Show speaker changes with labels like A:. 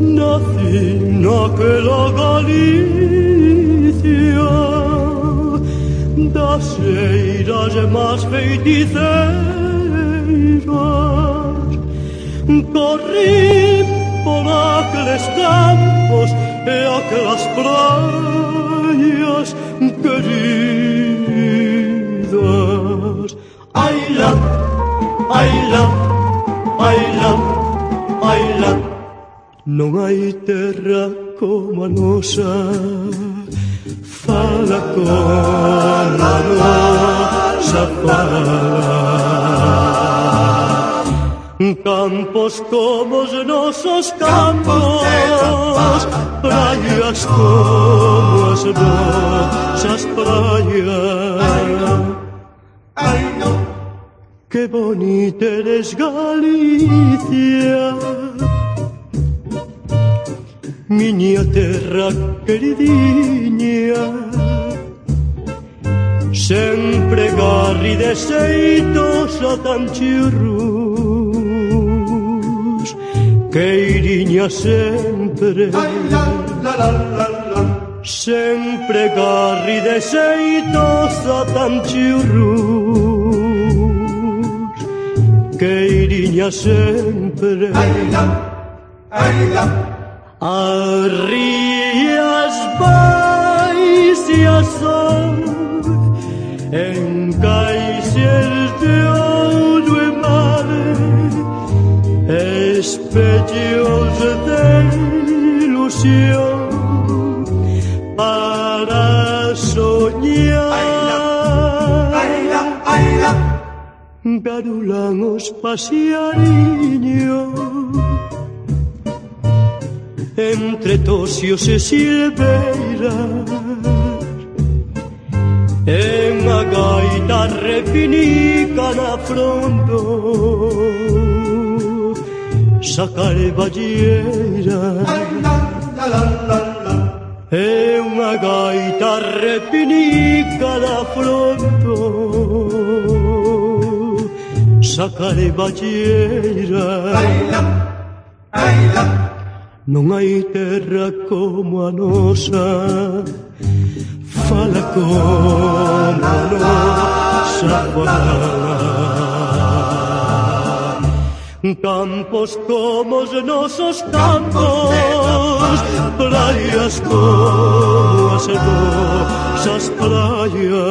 A: Nací naquela Galicia das eiras máis feiticeiras Corrí por aqueles campos e aquelas praias queridas. Ai la, ai la, ai la Non hai terra como a nosa. Fala con a nosa fala Campos como os nosos campos Praias como as nosas praias. Que bonita eres Galicia miña terra queridinha. Sempre garri de seitos a tan chirrus Queiriña sempre. Sempre garri de seitos a tan chirrus Queiriña sempre. Ai, la, ai, la. Arrías vais e a sol En caixes de ouro e mar Espellos de ilusión Para soñar. Garulan os entre tocios e silveiras En a gaita repinica na frondo Sacar balleira É unha gaita repinica na frondo Sacar balleira Non hai terra como a nosa. Fala como a nosa fala Campos como os nosos campos Praias como as nosas praias.
B: Ai non